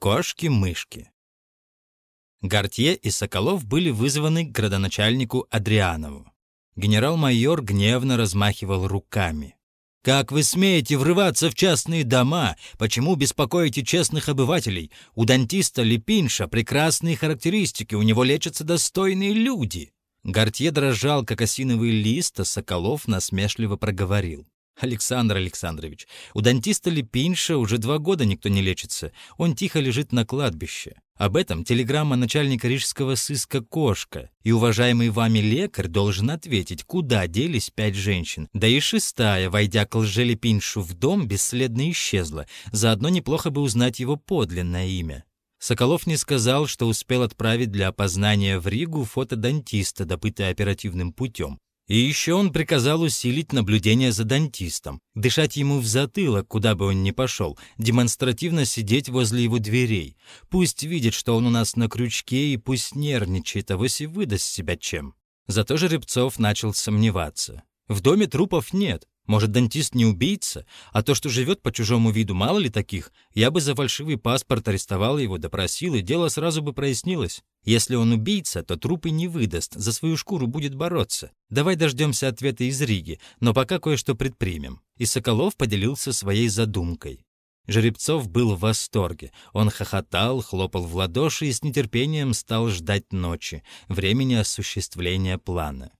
Кошки-мышки. Гортье и Соколов были вызваны к градоначальнику Адрианову. Генерал-майор гневно размахивал руками. «Как вы смеете врываться в частные дома? Почему беспокоите честных обывателей? У дантиста Липинша прекрасные характеристики, у него лечатся достойные люди». Гортье дрожал, как осиновый лист, а Соколов насмешливо проговорил. Александр Александрович, у дантиста Липинша уже два года никто не лечится. Он тихо лежит на кладбище. Об этом телеграмма начальника рижского сыска Кошка. И уважаемый вами лекарь должен ответить, куда делись пять женщин. Да и шестая, войдя к лжелепиншу в дом, бесследно исчезла. Заодно неплохо бы узнать его подлинное имя. Соколов не сказал, что успел отправить для опознания в Ригу фото дантиста, добытое оперативным путем. И еще он приказал усилить наблюдение за дантистом, дышать ему в затылок, куда бы он ни пошел, демонстративно сидеть возле его дверей. Пусть видит, что он у нас на крючке, и пусть нервничает, а вось и выдаст себя чем. Зато Жеребцов начал сомневаться. В доме трупов нет, может, дантист не убийца, а то, что живет по чужому виду, мало ли таких, я бы за фальшивый паспорт арестовал его, допросил, и дело сразу бы прояснилось. Если он убийца, то трупы не выдаст, за свою шкуру будет бороться. Давай дождемся ответа из Риги, но пока кое-что предпримем». И Соколов поделился своей задумкой. Жеребцов был в восторге. Он хохотал, хлопал в ладоши и с нетерпением стал ждать ночи, времени осуществления плана.